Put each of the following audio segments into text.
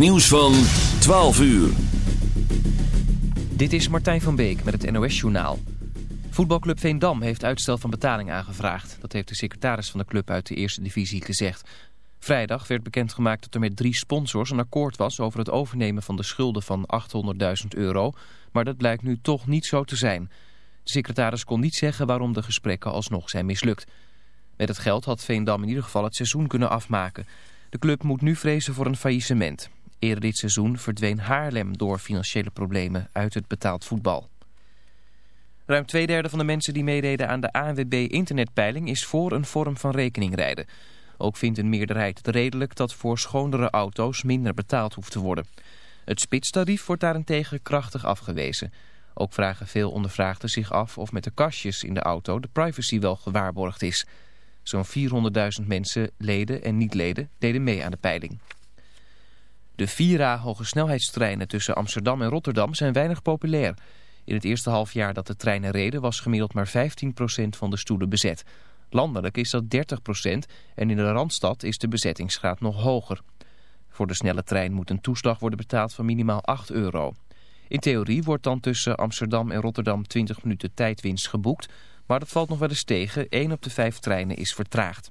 Nieuws van 12 uur. Dit is Martijn van Beek met het NOS-journaal. Voetbalclub Veendam heeft uitstel van betaling aangevraagd. Dat heeft de secretaris van de club uit de eerste divisie gezegd. Vrijdag werd bekendgemaakt dat er met drie sponsors een akkoord was... over het overnemen van de schulden van 800.000 euro. Maar dat blijkt nu toch niet zo te zijn. De secretaris kon niet zeggen waarom de gesprekken alsnog zijn mislukt. Met het geld had Veendam in ieder geval het seizoen kunnen afmaken... De club moet nu vrezen voor een faillissement. Eerder dit seizoen verdween Haarlem door financiële problemen uit het betaald voetbal. Ruim twee derde van de mensen die meededen aan de ANWB internetpeiling is voor een vorm van rekeningrijden. Ook vindt een meerderheid het redelijk dat voor schonere auto's minder betaald hoeft te worden. Het spitstarief wordt daarentegen krachtig afgewezen. Ook vragen veel ondervraagden zich af of met de kastjes in de auto de privacy wel gewaarborgd is. Zo'n 400.000 mensen, leden en niet-leden, deden mee aan de peiling. De Vira hogesnelheidstreinen tussen Amsterdam en Rotterdam zijn weinig populair. In het eerste halfjaar dat de treinen reden was gemiddeld maar 15% van de stoelen bezet. Landelijk is dat 30% en in de Randstad is de bezettingsgraad nog hoger. Voor de snelle trein moet een toeslag worden betaald van minimaal 8 euro. In theorie wordt dan tussen Amsterdam en Rotterdam 20 minuten tijdwinst geboekt... maar dat valt nog wel eens tegen. 1 op de 5 treinen is vertraagd.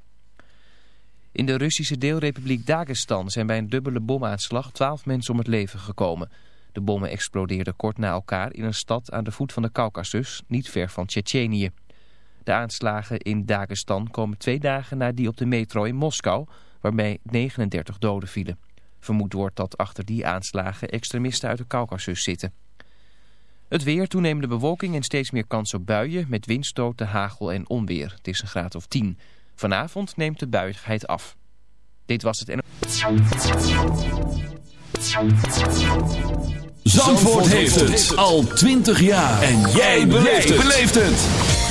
In de Russische deelrepubliek Dagestan zijn bij een dubbele bomaanslag 12 mensen om het leven gekomen. De bommen explodeerden kort na elkaar in een stad aan de voet van de Caucasus, niet ver van Tsjetsjenië. De aanslagen in Dagestan komen twee dagen na die op de metro in Moskou, waarbij 39 doden vielen. Vermoed wordt dat achter die aanslagen extremisten uit de Caucasus zitten. Het weer, toenemende bewolking en steeds meer kans op buien met windstoten, hagel en onweer. Het is een graad of 10. Vanavond neemt de buigheid af. Dit was het... Zandvoort heeft het al 20 jaar. En jij beleeft het.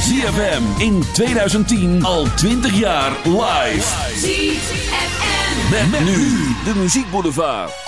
ZFM in 2010 al 20 jaar live. ZFM. Met, met nu de muziekboulevard.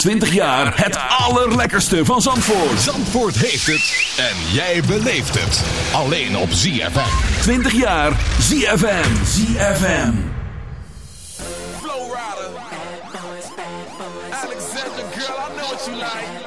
twintig jaar het allerlekkerste van Zandvoort. Zandvoort heeft het en jij beleeft het. Alleen op ZFM. Twintig jaar ZFM. ZFM. Flow Rider. Alexander, girl, I know what you like.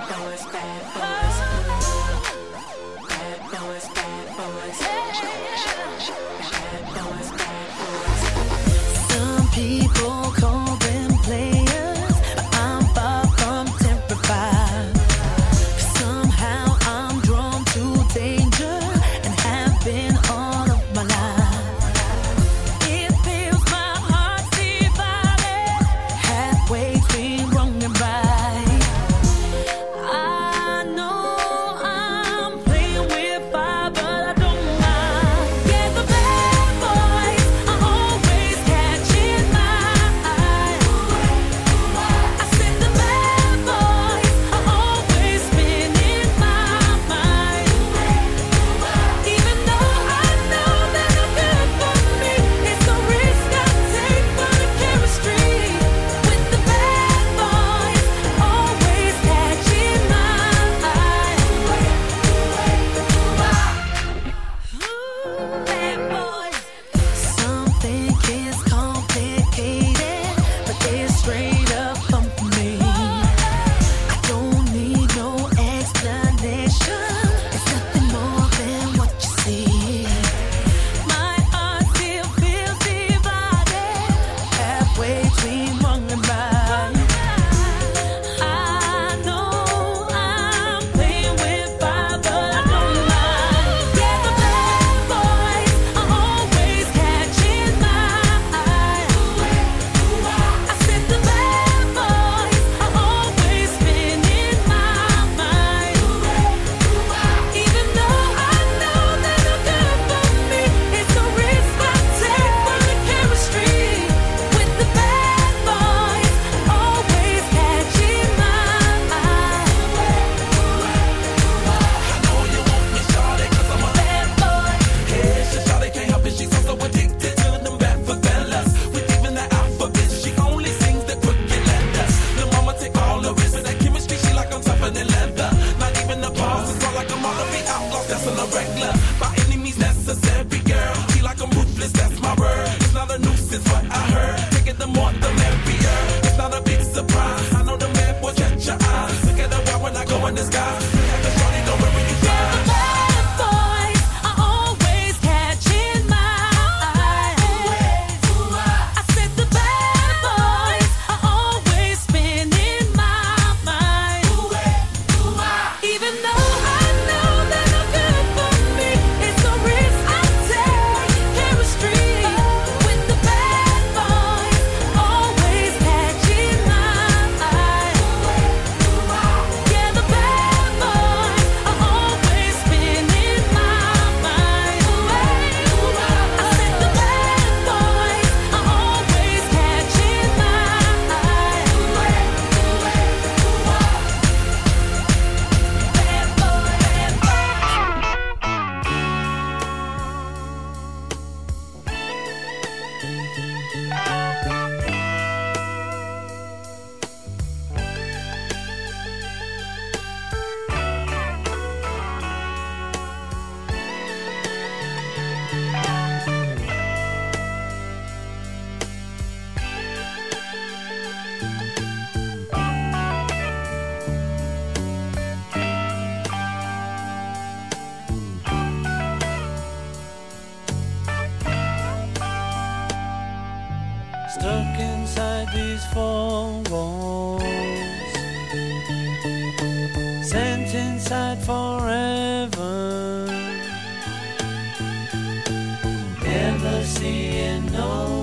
leather than leather. Not even the boss, it's all like I'm on to beat. Outlaw, that's a regular. seeing no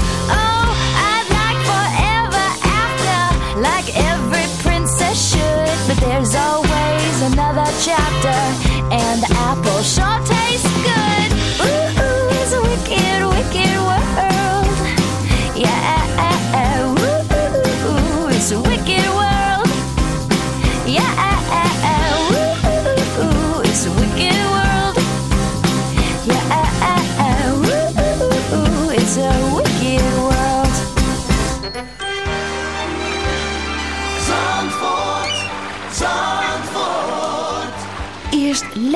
Chapter, and the apple sure tastes good. Ooh, ooh, it's a wicked, wicked world.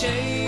change.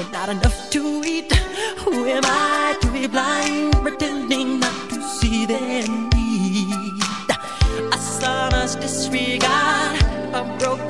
with not enough to eat. Who am I to be blind, pretending not to see their need? A son's disregard, a broken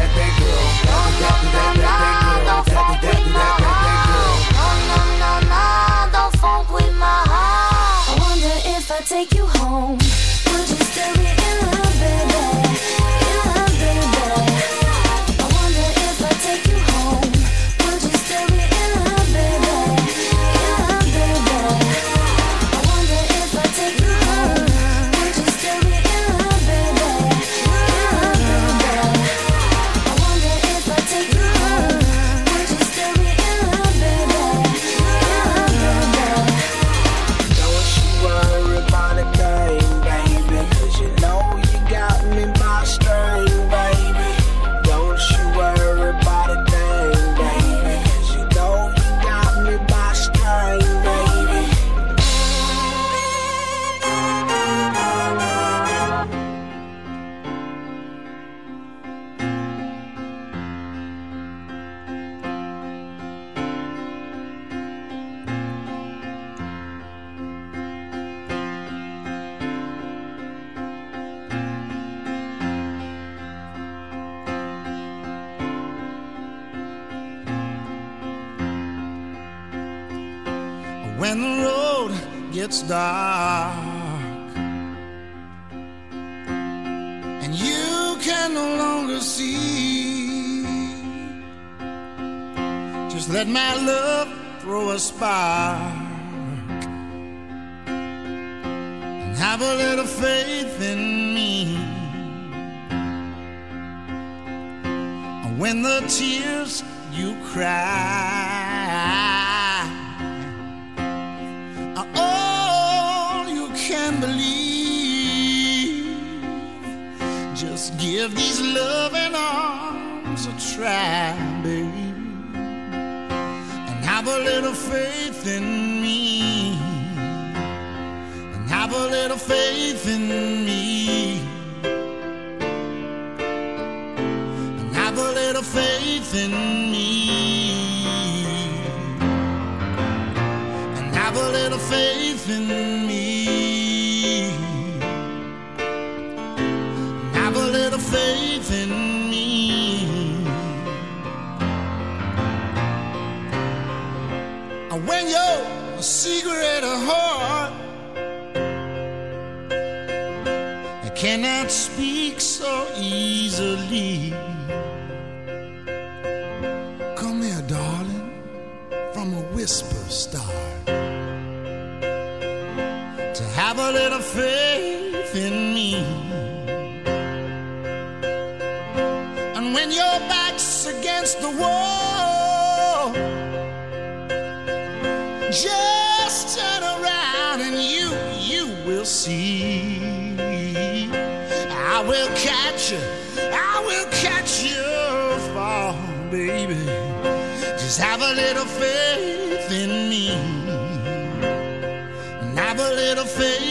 Take you home, secret heart cannot speak so easily. Come here, darling, from a whisper start. To have a little faith in me. And when your back's against the wall, just catch you, I will catch you fall, baby. Just have a little faith in me. And have a little faith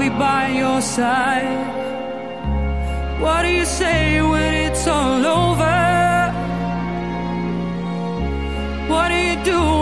be by your side. What do you say when it's all over? What do you do?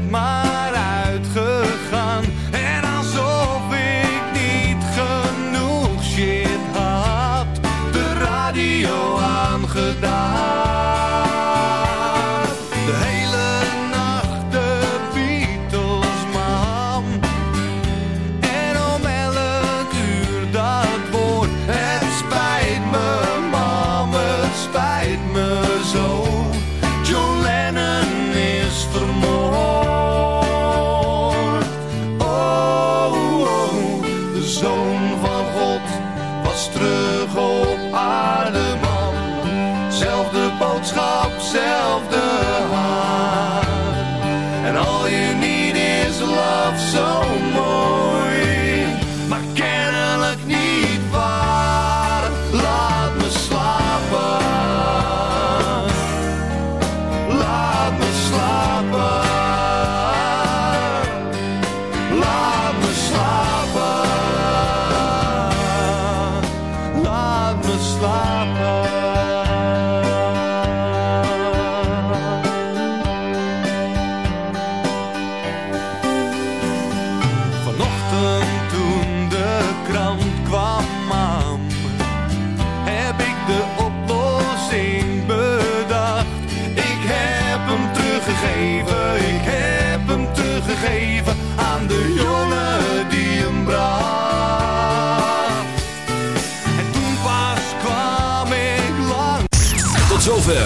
my